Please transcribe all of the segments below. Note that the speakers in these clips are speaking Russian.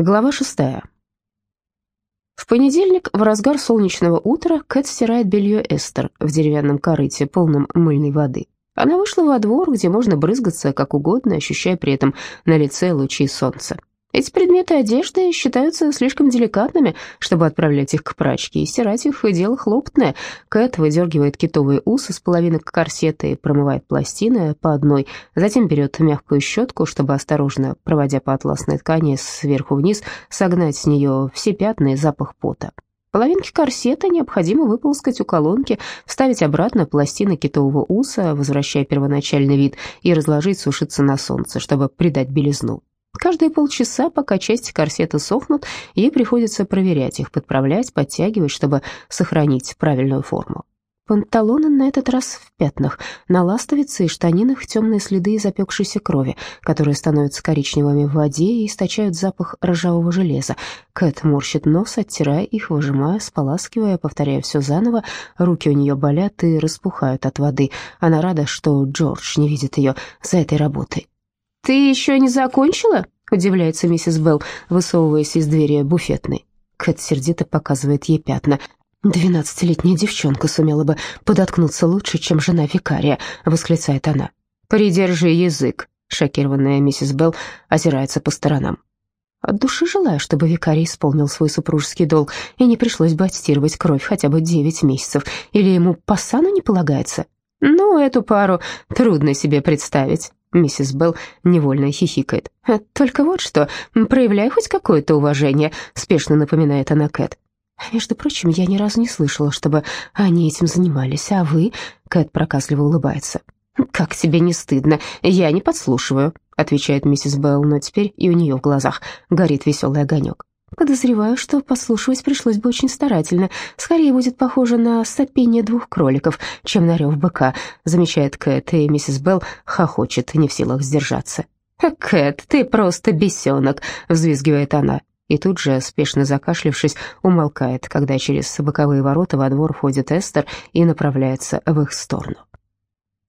Глава шестая. В понедельник, в разгар солнечного утра, Кэт стирает белье Эстер в деревянном корыте, полном мыльной воды. Она вышла во двор, где можно брызгаться как угодно, ощущая при этом на лице лучи солнца. Эти предметы одежды считаются слишком деликатными, чтобы отправлять их к прачке, и стирать их – дело хлопотное. Кэт выдергивает китовые усы с половинок корсета и промывает пластины по одной, затем берет мягкую щетку, чтобы осторожно, проводя по атласной ткани сверху вниз, согнать с нее все пятна и запах пота. Половинки корсета необходимо выполоскать у колонки, вставить обратно пластины китового уса, возвращая первоначальный вид, и разложить сушиться на солнце, чтобы придать белизну. Каждые полчаса, пока части корсета сохнут, ей приходится проверять их, подправлять, подтягивать, чтобы сохранить правильную форму. Панталоны на этот раз в пятнах, на ластовице и штанинах темные следы запекшейся крови, которые становятся коричневыми в воде и источают запах ржавого железа. Кэт морщит нос, оттирая их, выжимая, споласкивая, повторяя все заново. Руки у нее болят и распухают от воды. Она рада, что Джордж не видит ее за этой работой. «Ты еще не закончила?» — удивляется миссис Белл, высовываясь из двери буфетной. Кэт сердито показывает ей пятна. «Двенадцатилетняя девчонка сумела бы подоткнуться лучше, чем жена викария», — восклицает она. «Придержи язык», — шокированная миссис Белл озирается по сторонам. От души желаю, чтобы викарий исполнил свой супружеский долг, и не пришлось бы отстирывать кровь хотя бы девять месяцев, или ему по сану не полагается. Ну, эту пару трудно себе представить. Миссис Белл невольно хихикает. «Только вот что, проявляй хоть какое-то уважение», — спешно напоминает она Кэт. «Между прочим, я ни разу не слышала, чтобы они этим занимались, а вы...» — Кэт проказливо улыбается. «Как тебе не стыдно? Я не подслушиваю», — отвечает миссис Белл, но теперь и у нее в глазах горит веселый огонек. Подозреваю, что подслушивать пришлось бы очень старательно. Скорее будет похоже на сопение двух кроликов, чем на рев быка, замечает Кэт, и миссис Белл хохочет, не в силах сдержаться. «Кэт, ты просто бесенок!» — взвизгивает она. И тут же, спешно закашлявшись, умолкает, когда через боковые ворота во двор входит Эстер и направляется в их сторону.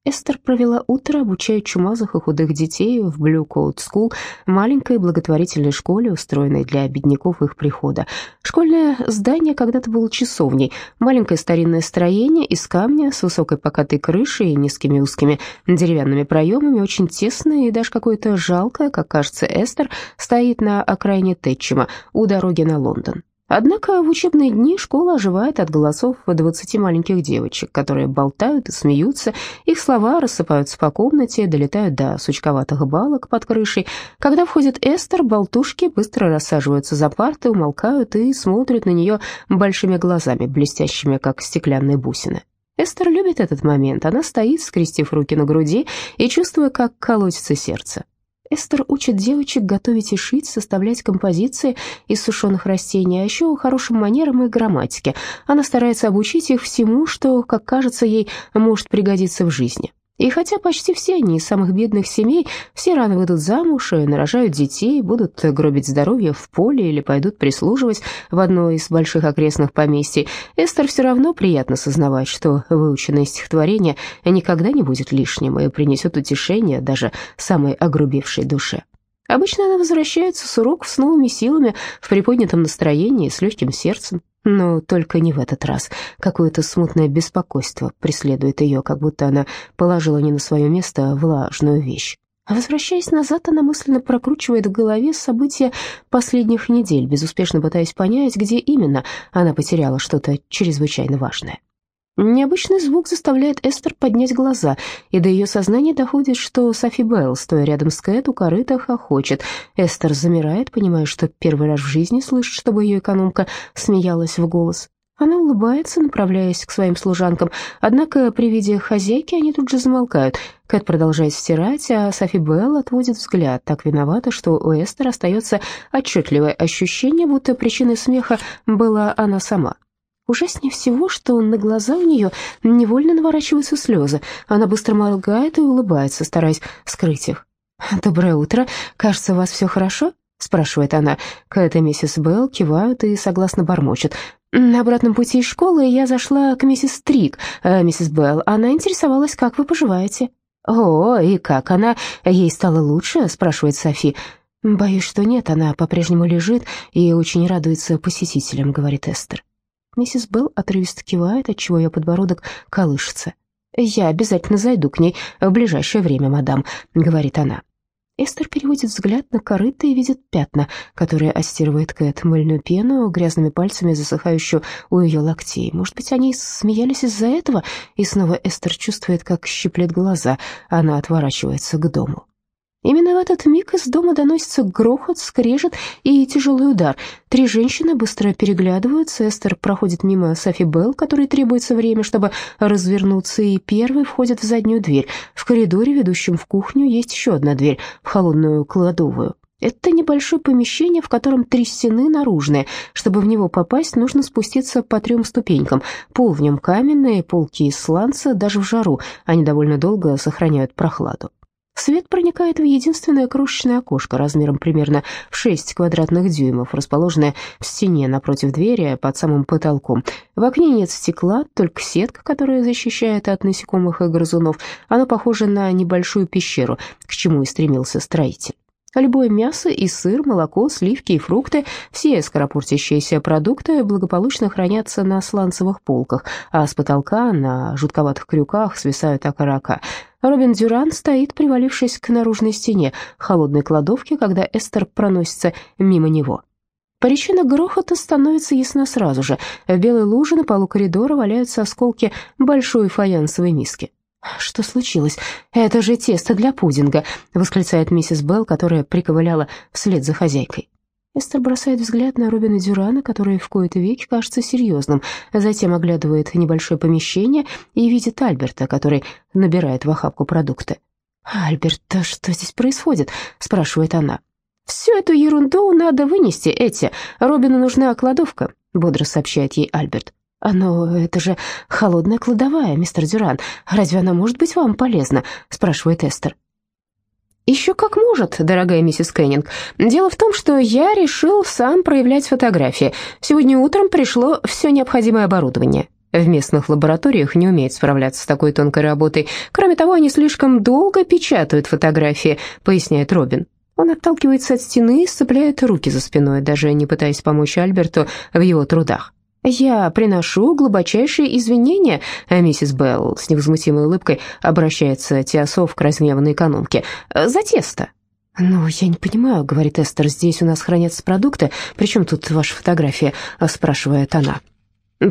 Эстер провела утро, обучая чумазых и худых детей в Blue Coat School, маленькой благотворительной школе, устроенной для бедняков их прихода. Школьное здание когда-то было часовней, маленькое старинное строение из камня с высокой покатой крышей и низкими узкими деревянными проемами, очень тесное и даже какое-то жалкое, как кажется Эстер, стоит на окраине Тэтчема у дороги на Лондон. Однако в учебные дни школа оживает от голосов двадцати маленьких девочек, которые болтают и смеются, их слова рассыпаются по комнате, долетают до сучковатых балок под крышей. Когда входит Эстер, болтушки быстро рассаживаются за парты, умолкают и смотрят на нее большими глазами, блестящими, как стеклянные бусины. Эстер любит этот момент. Она стоит, скрестив руки на груди и чувствуя, как колотится сердце. Эстер учит девочек готовить и шить, составлять композиции из сушеных растений, а еще хорошим манерам и грамматике. Она старается обучить их всему, что, как кажется ей, может пригодиться в жизни. И хотя почти все они из самых бедных семей, все рано выйдут замуж и нарожают детей, будут гробить здоровье в поле или пойдут прислуживать в одной из больших окрестных поместий, Эстер все равно приятно сознавать, что выученное стихотворение никогда не будет лишним и принесет утешение даже самой огрубевшей душе. Обычно она возвращается с уроков с новыми силами, в приподнятом настроении с легким сердцем. Но только не в этот раз. Какое-то смутное беспокойство преследует ее, как будто она положила не на свое место влажную вещь. А возвращаясь назад, она мысленно прокручивает в голове события последних недель, безуспешно пытаясь понять, где именно она потеряла что-то чрезвычайно важное. Необычный звук заставляет Эстер поднять глаза, и до ее сознания доходит, что Софи Белл, стоя рядом с Кэт, у корыта хохочет. Эстер замирает, понимая, что первый раз в жизни слышит, чтобы ее экономка смеялась в голос. Она улыбается, направляясь к своим служанкам, однако при виде хозяйки они тут же замолкают. Кэт продолжает стирать, а Софи Белл отводит взгляд, так виновата, что у Эстер остается отчетливое ощущение, будто причиной смеха была она сама. Ужаснее всего, что на глаза у нее невольно наворачиваются слезы. Она быстро моргает и улыбается, стараясь скрыть их. «Доброе утро. Кажется, у вас все хорошо?» — спрашивает она. Кэт и миссис Белл кивают и согласно бормочут. «На обратном пути из школы я зашла к миссис Трик, э, миссис Белл. Она интересовалась, как вы поживаете». «О, и как она? Ей стало лучше?» — спрашивает Софи. «Боюсь, что нет, она по-прежнему лежит и очень радуется посетителям», — говорит Эстер. Миссис Белл отрывисто кивает, отчего ее подбородок колышется. «Я обязательно зайду к ней в ближайшее время, мадам», — говорит она. Эстер переводит взгляд на корыто и видит пятна, которые остирывает Кэт, мыльную пену, грязными пальцами засыхающую у ее локтей. Может быть, они смеялись из-за этого? И снова Эстер чувствует, как щиплет глаза. Она отворачивается к дому. Именно в этот миг из дома доносится грохот, скрежет и тяжелый удар. Три женщины быстро переглядываются. Эстер проходит мимо Софи Белл, которой требуется время, чтобы развернуться, и первый входит в заднюю дверь. В коридоре, ведущем в кухню, есть еще одна дверь, в холодную кладовую. Это небольшое помещение, в котором три стены наружные. Чтобы в него попасть, нужно спуститься по трем ступенькам. Пол в нем каменный, полки из сланца, даже в жару. Они довольно долго сохраняют прохладу. Свет проникает в единственное крошечное окошко размером примерно в 6 квадратных дюймов, расположенное в стене напротив двери под самым потолком. В окне нет стекла, только сетка, которая защищает от насекомых и грызунов. Она похожа на небольшую пещеру, к чему и стремился строитель. Любое мясо и сыр, молоко, сливки и фрукты, все скоропортящиеся продукты благополучно хранятся на сланцевых полках, а с потолка на жутковатых крюках свисают окорока. Робин Дюран стоит, привалившись к наружной стене холодной кладовки, когда Эстер проносится мимо него. Причина грохота становится ясна сразу же. В белой луже на полу коридора валяются осколки большой фаянсовой миски. «Что случилось? Это же тесто для пудинга!» — восклицает миссис Белл, которая приковыляла вслед за хозяйкой. Эстер бросает взгляд на Робина Дюрана, который в кои-то веки кажется серьезным, затем оглядывает небольшое помещение и видит Альберта, который набирает в охапку продукты. «Альберт, а что здесь происходит?» — спрашивает она. «Всю эту ерунду надо вынести, Эти. Робину нужна кладовка», — бодро сообщает ей Альберт. «Но это же холодная кладовая, мистер Дюран. Разве она может быть вам полезна?» — спрашивает Эстер. «Еще как может, дорогая миссис Кеннинг. Дело в том, что я решил сам проявлять фотографии. Сегодня утром пришло все необходимое оборудование. В местных лабораториях не умеют справляться с такой тонкой работой. Кроме того, они слишком долго печатают фотографии», — поясняет Робин. Он отталкивается от стены и сцепляет руки за спиной, даже не пытаясь помочь Альберту в его трудах. «Я приношу глубочайшие извинения, миссис Белл», с невозмутимой улыбкой обращается Теософ к разгневанной экономке, «за тесто». «Ну, я не понимаю», — говорит Эстер, «здесь у нас хранятся продукты, причем тут ваша фотография?» — спрашивает она.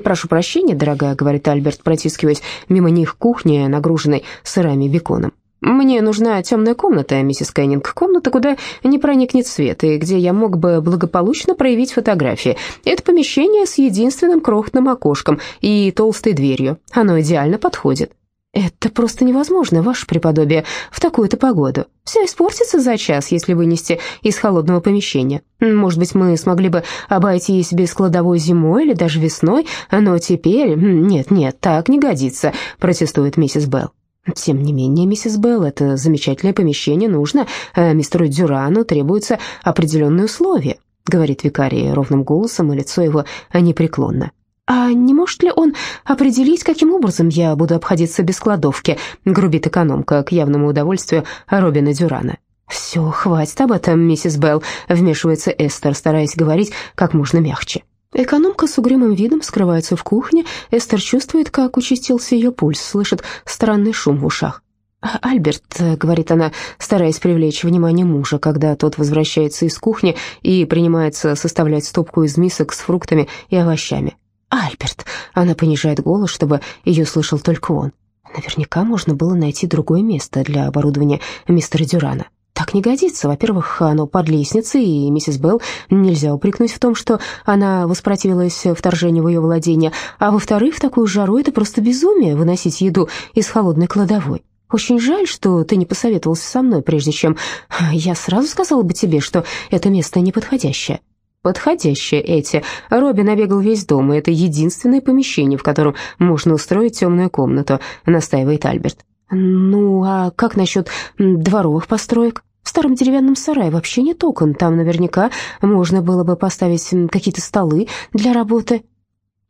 «Прошу прощения, дорогая», — говорит Альберт, протискиваясь мимо них к кухне, нагруженной сырами и беконом. «Мне нужна темная комната, миссис Кеннинг, комната, куда не проникнет свет, и где я мог бы благополучно проявить фотографии. Это помещение с единственным крохотным окошком и толстой дверью. Оно идеально подходит». «Это просто невозможно, ваше преподобие, в такую-то погоду. Все испортится за час, если вынести из холодного помещения. Может быть, мы смогли бы обойтись без кладовой зимой или даже весной, но теперь... Нет, нет, так не годится», — протестует миссис Белл. Тем не менее, миссис Белл, это замечательное помещение нужно. Э, мистеру Дюрану требуются определенные условия, говорит викарий ровным голосом, и лицо его непреклонно. «А не может ли он определить, каким образом я буду обходиться без кладовки?» — грубит экономка к явному удовольствию Робина Дюрана. «Все, хватит об этом, миссис Белл», — вмешивается Эстер, стараясь говорить как можно мягче. Экономка с угрюмым видом скрывается в кухне. Эстер чувствует, как участился ее пульс, слышит странный шум в ушах. «А, «Альберт», — говорит она, стараясь привлечь внимание мужа, когда тот возвращается из кухни и принимается составлять стопку из мисок с фруктами и овощами. «Альберт», — она понижает голос, чтобы ее слышал только он. Наверняка можно было найти другое место для оборудования мистера Дюрана. Так не годится. Во-первых, оно под лестницей, и миссис Белл нельзя упрекнуть в том, что она воспротивилась вторжению в ее владение. А во-вторых, в такую жару это просто безумие выносить еду из холодной кладовой. Очень жаль, что ты не посоветовался со мной, прежде чем... Я сразу сказала бы тебе, что это место неподходящее. Подходящее эти. Робби набегал весь дом, и это единственное помещение, в котором можно устроить темную комнату, настаивает Альберт. Ну, а как насчет дворовых построек? В старом деревянном сарае вообще нет окон, там наверняка можно было бы поставить какие-то столы для работы.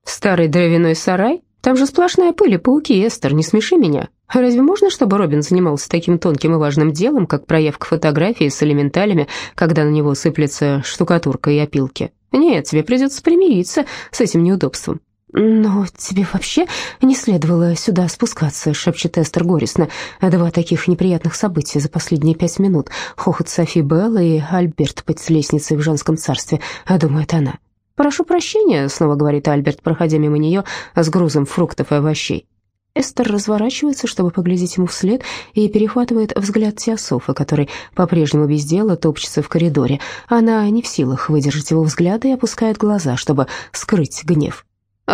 Старый дровяной сарай? Там же сплошная пыль и пауки, Эстер, не смеши меня. Разве можно, чтобы Робин занимался таким тонким и важным делом, как проявка фотографии с элементалями, когда на него сыплется штукатурка и опилки? Нет, тебе придется примириться с этим неудобством. «Но тебе вообще не следовало сюда спускаться», — шепчет Эстер горестно. «Два таких неприятных события за последние пять минут. Хохот Софи Белл и Альберт под лестницей в женском царстве», — думает она. «Прошу прощения», — снова говорит Альберт, проходя мимо нее с грузом фруктов и овощей. Эстер разворачивается, чтобы поглядеть ему вслед, и перехватывает взгляд Теософа, который по-прежнему без дела топчется в коридоре. Она не в силах выдержать его взгляда и опускает глаза, чтобы скрыть гнев.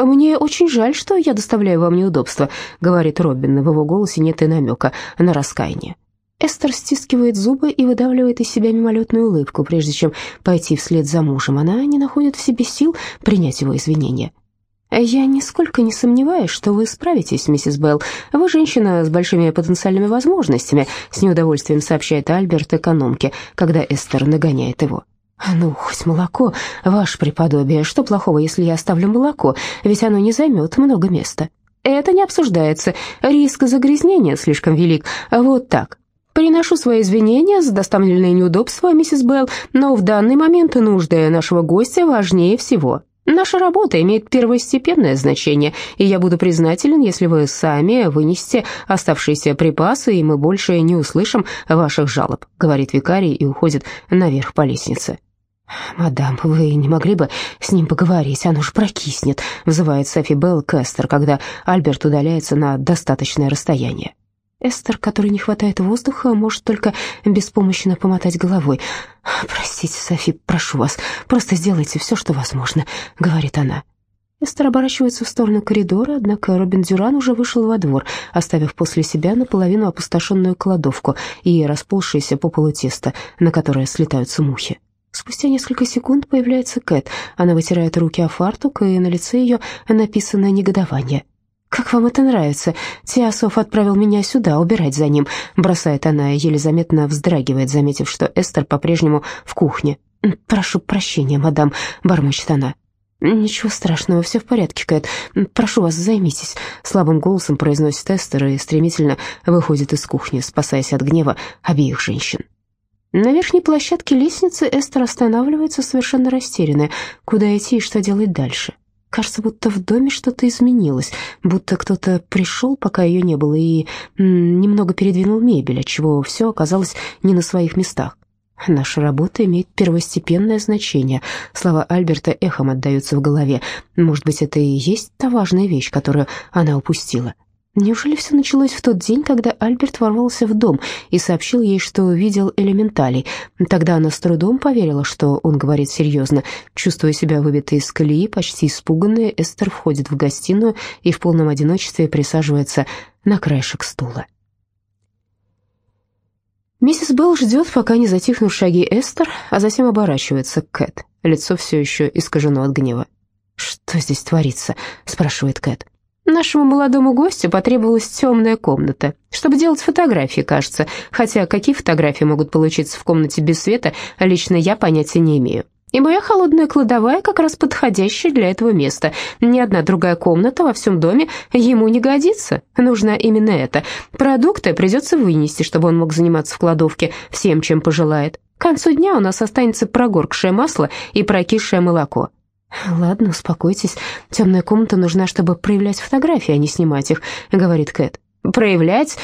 «Мне очень жаль, что я доставляю вам неудобства», — говорит Робин. В его голосе нет и намека на раскаяние. Эстер стискивает зубы и выдавливает из себя мимолетную улыбку, прежде чем пойти вслед за мужем. Она не находит в себе сил принять его извинения. «Я нисколько не сомневаюсь, что вы справитесь, миссис Белл. Вы женщина с большими потенциальными возможностями», — с неудовольствием сообщает Альберт экономке, когда Эстер нагоняет его. «Ну, хоть молоко, ваше преподобие. Что плохого, если я оставлю молоко? Ведь оно не займет много места». «Это не обсуждается. Риск загрязнения слишком велик. Вот так. Приношу свои извинения за доставленные неудобства, миссис Белл, но в данный момент нужды нашего гостя важнее всего». Наша работа имеет первостепенное значение, и я буду признателен, если вы сами вынесете оставшиеся припасы, и мы больше не услышим ваших жалоб», — говорит викарий и уходит наверх по лестнице. «Мадам, вы не могли бы с ним поговорить? Оно ж прокиснет», — вызывает Софи Белл Кестер, когда Альберт удаляется на достаточное расстояние. Эстер, которой не хватает воздуха, может только беспомощно помотать головой. «Простите, Софи, прошу вас, просто сделайте все, что возможно», — говорит она. Эстер оборачивается в сторону коридора, однако Робин Дюран уже вышел во двор, оставив после себя наполовину опустошенную кладовку и расползшееся по полу тесто, на которое слетаются мухи. Спустя несколько секунд появляется Кэт. Она вытирает руки о фартук, и на лице ее написано негодование — «Как вам это нравится? Теософ отправил меня сюда, убирать за ним», — бросает она и еле заметно вздрагивает, заметив, что Эстер по-прежнему в кухне. «Прошу прощения, мадам», — бормочет она. «Ничего страшного, все в порядке, Кэт. Прошу вас, займитесь», — слабым голосом произносит Эстер и стремительно выходит из кухни, спасаясь от гнева обеих женщин. На верхней площадке лестницы Эстер останавливается совершенно растерянная. Куда идти и что делать дальше? Кажется, будто в доме что-то изменилось, будто кто-то пришел, пока ее не было, и немного передвинул мебель, отчего все оказалось не на своих местах. Наша работа имеет первостепенное значение. Слова Альберта эхом отдаются в голове. Может быть, это и есть та важная вещь, которую она упустила. Неужели все началось в тот день, когда Альберт ворвался в дом и сообщил ей, что видел элементалей? Тогда она с трудом поверила, что он говорит серьезно. Чувствуя себя выбитой из колеи, почти испуганная, Эстер входит в гостиную и в полном одиночестве присаживается на краешек стула. Миссис Белл ждет, пока не затихнут шаги Эстер, а затем оборачивается к Кэт. Лицо все еще искажено от гнева. «Что здесь творится?» — спрашивает Кэт. Нашему молодому гостю потребовалась темная комната, чтобы делать фотографии, кажется, хотя какие фотографии могут получиться в комнате без света, лично я понятия не имею. И моя холодная кладовая как раз подходящая для этого места. Ни одна другая комната во всем доме ему не годится. Нужна именно эта. Продукты придется вынести, чтобы он мог заниматься в кладовке всем, чем пожелает. К концу дня у нас останется прогоркшее масло и прокисшее молоко. «Ладно, успокойтесь. Темная комната нужна, чтобы проявлять фотографии, а не снимать их», — говорит Кэт. «Проявлять?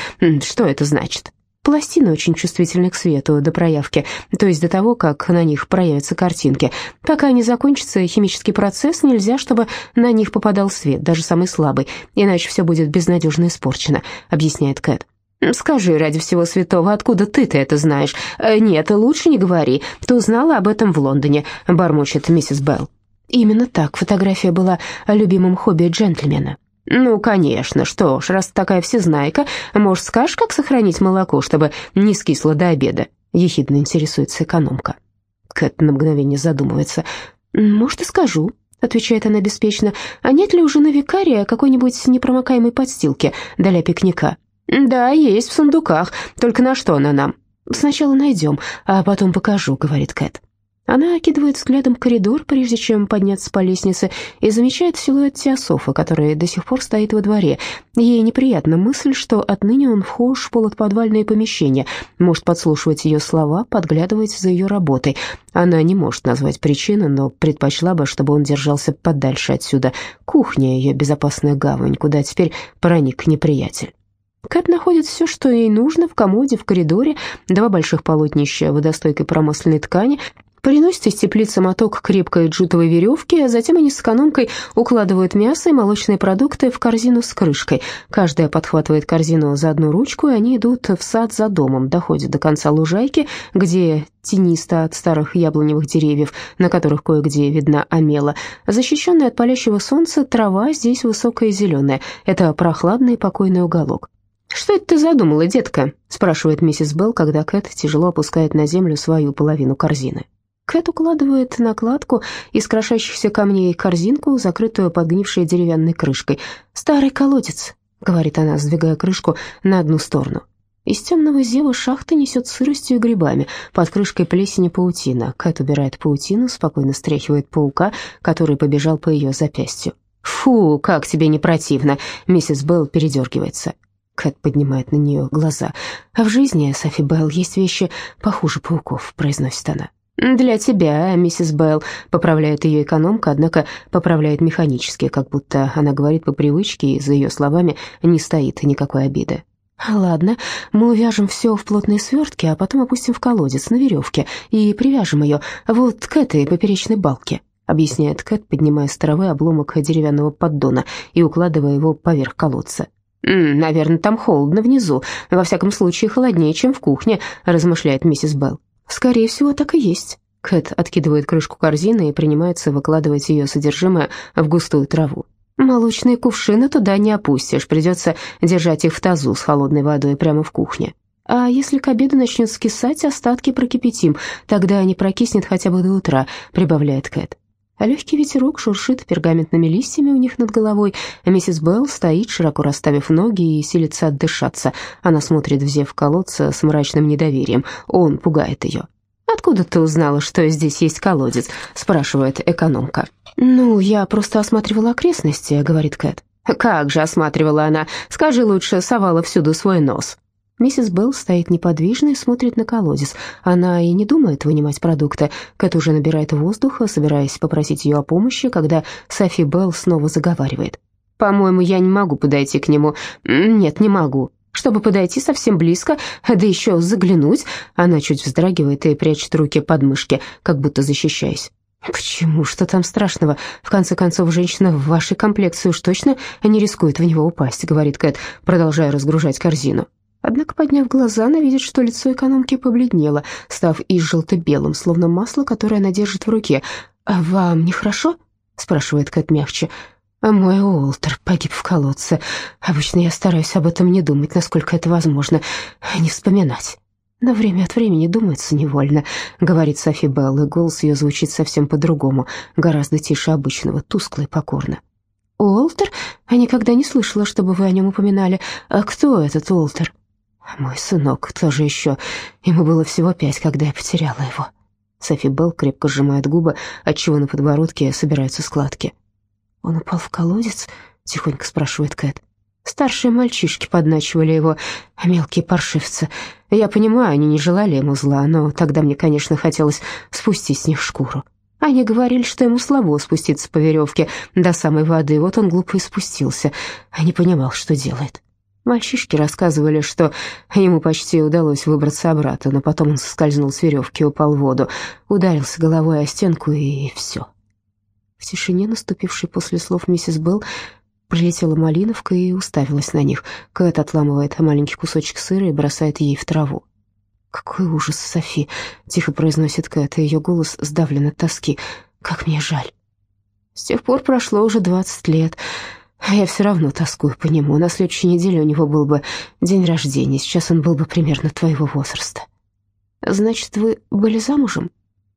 Что это значит?» Пластины очень чувствительны к свету до проявки, то есть до того, как на них проявятся картинки. Пока не закончится химический процесс, нельзя, чтобы на них попадал свет, даже самый слабый, иначе все будет безнадежно испорчено», — объясняет Кэт. «Скажи, ради всего святого, откуда ты-то это знаешь?» «Э, «Нет, лучше не говори. Ты узнала об этом в Лондоне», — бормочет миссис Белл. Именно так фотография была любимым хобби джентльмена. «Ну, конечно, что ж, раз такая всезнайка, может, скажешь, как сохранить молоко, чтобы не скисло до обеда?» Ехидно интересуется экономка. Кэт на мгновение задумывается. «Может, и скажу», — отвечает она беспечно. «А нет ли уже на викария какой-нибудь непромокаемой подстилки для пикника?» «Да, есть в сундуках, только на что она нам?» «Сначала найдем, а потом покажу», — говорит Кэт. Она окидывает взглядом коридор, прежде чем подняться по лестнице, и замечает силуэт Теософа, который до сих пор стоит во дворе. Ей неприятна мысль, что отныне он вхож в полуподвальное помещение, может подслушивать ее слова, подглядывать за ее работой. Она не может назвать причины, но предпочла бы, чтобы он держался подальше отсюда. Кухня — ее безопасная гавань, куда теперь проник неприятель. Кэт находит все, что ей нужно в комоде, в коридоре, два больших полотнища водостойкой промасленной ткани, Приносит из теплицы моток крепкой джутовой веревки, а затем они с экономкой укладывают мясо и молочные продукты в корзину с крышкой. Каждая подхватывает корзину за одну ручку, и они идут в сад за домом, доходят до конца лужайки, где тенисто от старых яблоневых деревьев, на которых кое-где видна омела. Защищенная от палящего солнца трава здесь высокая и зеленая. Это прохладный покойный уголок. «Что это ты задумала, детка?» — спрашивает миссис Белл, когда Кэт тяжело опускает на землю свою половину корзины. Кэт укладывает накладку из крошащихся камней корзинку, закрытую подгнившей деревянной крышкой. «Старый колодец», — говорит она, сдвигая крышку на одну сторону. Из темного зева шахты несет сыростью и грибами. Под крышкой плесени паутина. Кэт убирает паутину, спокойно стряхивает паука, который побежал по ее запястью. «Фу, как тебе не противно!» Миссис Белл передергивается. Кэт поднимает на нее глаза. «А в жизни, Софи Белл, есть вещи похуже пауков», — произносит она. «Для тебя, миссис Белл», — поправляет ее экономка, однако поправляет механически, как будто она говорит по привычке, и за ее словами не стоит никакой обиды. «Ладно, мы увяжем все в плотные свертки, а потом опустим в колодец на веревке и привяжем ее вот к этой поперечной балке», объясняет Кэт, поднимая с травы обломок деревянного поддона и укладывая его поверх колодца. «Наверное, там холодно внизу, во всяком случае холоднее, чем в кухне», размышляет миссис Белл. «Скорее всего, так и есть». Кэт откидывает крышку корзины и принимается выкладывать ее содержимое в густую траву. «Молочные кувшины туда не опустишь, придется держать их в тазу с холодной водой прямо в кухне. А если к обеду начнет скисать, остатки прокипятим, тогда не прокиснет хотя бы до утра», — прибавляет Кэт. А легкий ветерок шуршит пергаментными листьями у них над головой. Миссис Белл стоит, широко расставив ноги, и силится отдышаться. Она смотрит в зев колодца с мрачным недоверием. Он пугает ее. «Откуда ты узнала, что здесь есть колодец?» — спрашивает экономка. «Ну, я просто осматривала окрестности», — говорит Кэт. «Как же осматривала она? Скажи лучше, совала всюду свой нос». Миссис Белл стоит неподвижно и смотрит на колодец. Она и не думает вынимать продукты. Кэт уже набирает воздуха, собираясь попросить ее о помощи, когда Софи Белл снова заговаривает. «По-моему, я не могу подойти к нему. Нет, не могу. Чтобы подойти совсем близко, да еще заглянуть...» Она чуть вздрагивает и прячет руки под мышки, как будто защищаясь. «Почему? Что там страшного? В конце концов, женщина в вашей комплекции уж точно не рискует в него упасть», — говорит Кэт, продолжая разгружать корзину. Однако, подняв глаза, она видит, что лицо экономки побледнело, став и желто-белым, словно масло, которое она держит в руке. «А вам нехорошо?» — спрашивает Кэт мягче. «А мой Уолтер погиб в колодце. Обычно я стараюсь об этом не думать, насколько это возможно, не вспоминать». «Но время от времени думается невольно», — говорит Софи Белл, и голос ее звучит совсем по-другому, гораздо тише обычного, тускло и покорно. «Уолтер? Я никогда не слышала, чтобы вы о нем упоминали. А кто этот Уолтер?» Мой сынок, кто же еще? Ему было всего пять, когда я потеряла его. Софи Белл крепко сжимает губы, отчего на подбородке собираются складки. «Он упал в колодец?» — тихонько спрашивает Кэт. Старшие мальчишки подначивали его, а мелкие паршивцы. Я понимаю, они не желали ему зла, но тогда мне, конечно, хотелось спустить с них шкуру. Они говорили, что ему слабо спуститься по веревке до самой воды, вот он глупо и спустился, а не понимал, что делает. Мальчишки рассказывали, что ему почти удалось выбраться обратно, но потом он соскользнул с веревки, упал в воду, ударился головой о стенку и все. В тишине, наступившей после слов миссис Белл, прилетела малиновка и уставилась на них. Кэт отламывает маленький кусочек сыра и бросает ей в траву. «Какой ужас, Софи!» — тихо произносит Кэт, и ее голос сдавлен от тоски. «Как мне жаль!» С тех пор прошло уже двадцать лет. А я все равно тоскую по нему. На следующей неделе у него был бы день рождения. Сейчас он был бы примерно твоего возраста. Значит, вы были замужем?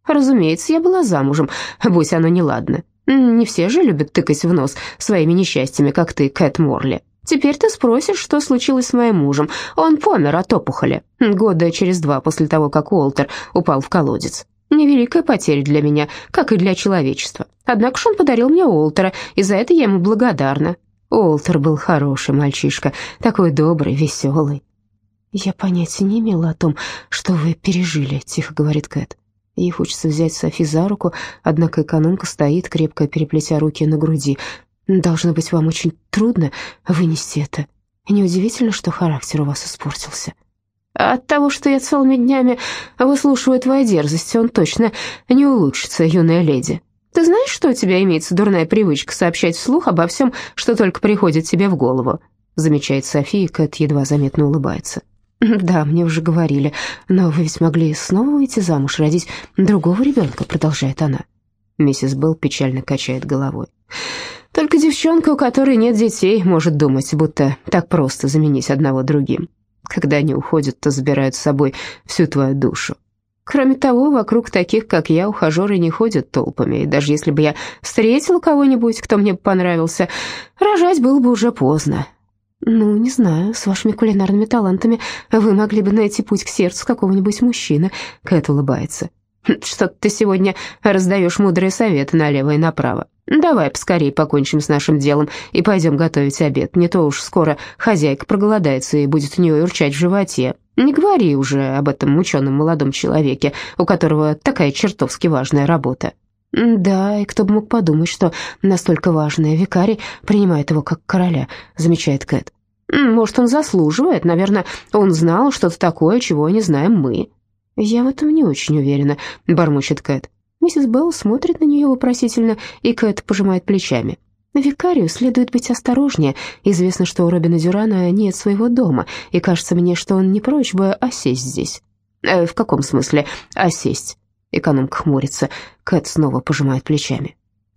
Разумеется, я была замужем, будь оно неладно. Не все же любят тыкать в нос своими несчастьями, как ты, Кэт Морли. Теперь ты спросишь, что случилось с моим мужем. Он помер от опухоли. Года через два после того, как Уолтер упал в колодец. Невеликая потеря для меня, как и для человечества. Однако ж он подарил мне Уолтера, и за это я ему благодарна. Уолтер был хороший мальчишка, такой добрый, веселый. «Я понятия не имела о том, что вы пережили», — тихо говорит Кэт. Ей хочется взять Софи за руку, однако экономка стоит, крепко переплетя руки на груди. «Должно быть вам очень трудно вынести это. Неудивительно, что характер у вас испортился». «От того, что я целыми днями выслушиваю твои дерзости, он точно не улучшится, юная леди. Ты знаешь, что у тебя имеется дурная привычка сообщать вслух обо всем, что только приходит тебе в голову?» замечает София, Кэт едва заметно улыбается. «Да, мне уже говорили, но вы ведь могли снова выйти замуж, родить другого ребенка», продолжает она. Миссис Белл печально качает головой. «Только девчонка, у которой нет детей, может думать, будто так просто заменить одного другим. Когда они уходят, то забирают с собой всю твою душу. Кроме того, вокруг таких, как я, ухажеры не ходят толпами, и даже если бы я встретила кого-нибудь, кто мне понравился, рожать было бы уже поздно. «Ну, не знаю, с вашими кулинарными талантами вы могли бы найти путь к сердцу какого-нибудь мужчины», — Кэт улыбается. «Что ты сегодня раздаешь мудрые советы налево и направо. Давай поскорее покончим с нашим делом и пойдем готовить обед. Не то уж скоро хозяйка проголодается и будет у нее урчать в животе. Не говори уже об этом ученом молодом человеке, у которого такая чертовски важная работа». «Да, и кто бы мог подумать, что настолько важное викарий принимает его как короля», — замечает Кэт. «Может, он заслуживает. Наверное, он знал что-то такое, чего не знаем мы». «Я в этом не очень уверена», — бормочет Кэт. Миссис Белл смотрит на нее вопросительно, и Кэт пожимает плечами. Викарию следует быть осторожнее. Известно, что у Робина Дюрана нет своего дома, и кажется мне, что он не прочь бы осесть здесь. Э, в каком смысле осесть? Экономка хмурится. Кэт снова пожимает плечами.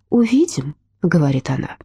«Увидим», — говорит она.